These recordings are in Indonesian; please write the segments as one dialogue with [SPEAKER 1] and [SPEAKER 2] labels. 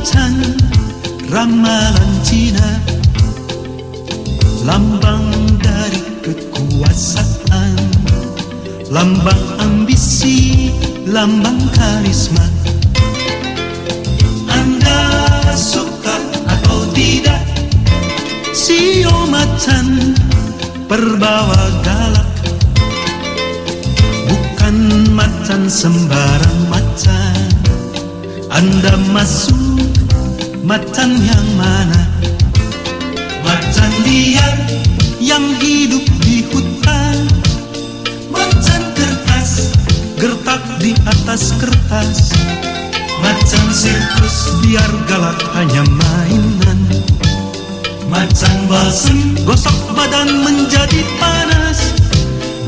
[SPEAKER 1] macan ramalan Cina. Lambang dari kekuasaan Lambang ambisi, lambang karisma. Anda suka atau tidak? Sio macan perbawa galak. Bukan macan sembarang macan. Anda masuk macan yang mana? Macan liar yang hidup di hutan. Macan kertas gertak di atas kertas. Macan sirkus biar galak hanya mainan. Macan balsem gosok badan menjadi panas.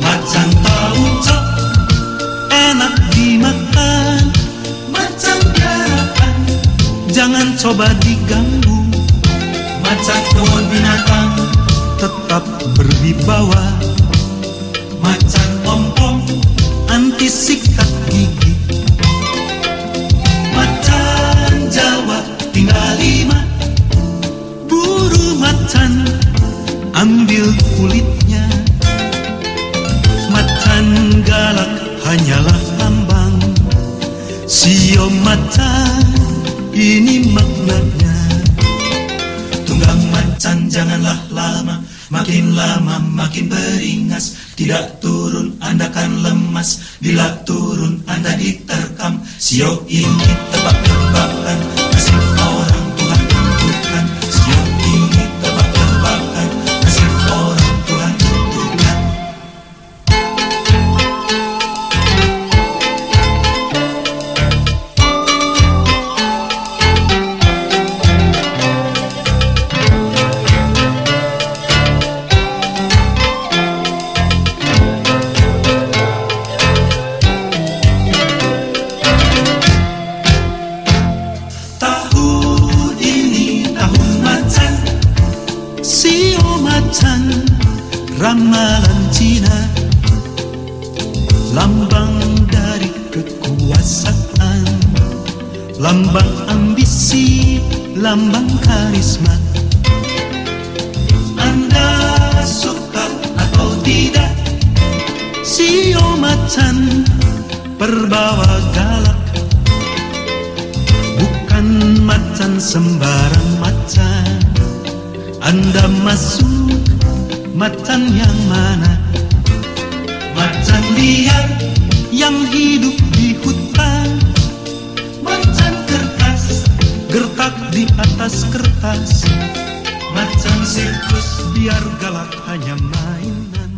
[SPEAKER 1] Macan tahu cok coba diganggu. Macan kebun binatang tetap berwibawa. Macan ompong anti sikat gigi. Macan Jawa tinggal lima. Buru macan ambil kulitnya. Macan galak hanyalah lambang Sio macan ini maknanya. Tunggang macan janganlah lama. Makin lama makin beringas. Tidak turun anda kan lemas. Bila turun anda diterkam. Sio ini tebak-tebakan Macan Ramalan Cina. Lambang dari kekuasaan Lambang ambisi Lambang karisma. Anda suka atau tidak? Sio macan Perbawa galak. Bukan macan sembarang macan Anda masuk macan yang mana? Macan liar yang hidup di hutan. Macan kertas gertak di atas kertas. Macan sirkus biar galak hanya mainan